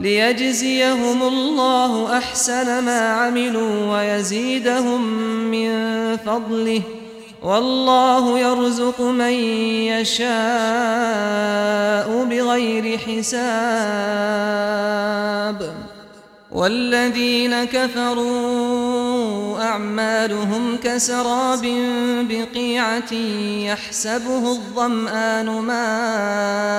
ليجزيهم الله أحسن ما عملوا ويزيدهم من فضله. والله يرزق من يشاء بغير حساب. والذين كفروا أعمالهم كسراب بقيعة يحسبه الظمآن ماءً.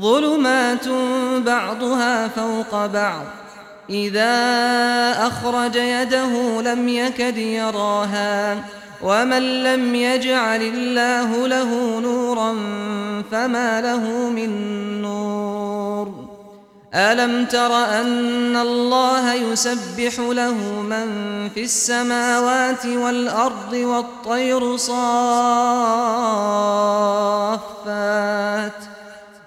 ظلمات بعضها فوق بعض. إذا أخرج يده لم يكد يراها ومن لم يجعل الله له نورا فما له من نور. ألم تر أن الله يسبح له من في السماوات والأرض والطير صافات؟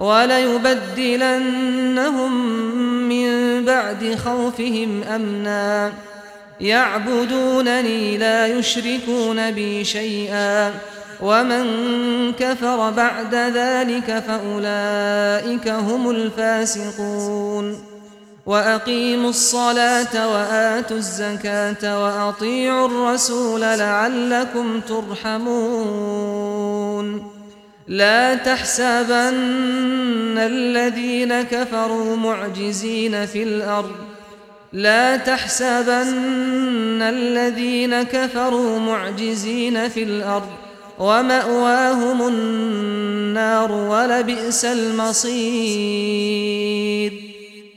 وليبدلنهم من بعد خوفهم أمناً. يعبدونني لا يشركون بي شيئا. ومن كفر بعد ذلك فأولئك هم الفاسقون. وأقيموا الصلاة وآتوا الزكاة وأطيعوا الرسول لعلكم ترحمون. لا تحسبن الذين كفروا معجزين في الأرض. لا تحسبن الذين كفروا معجزين في الأرض. ومأواهم النار ولبئس المصير.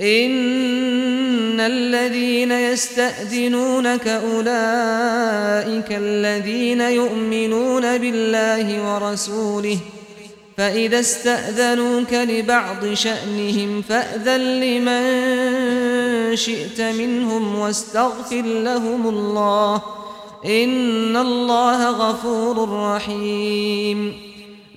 إن الذين يستأذنونك أولئك الذين يؤمنون بالله ورسوله فإذا استأذنوك لبعض شأنهم فأذن لمن شئت منهم واستغفر لهم الله إن الله غفور رحيم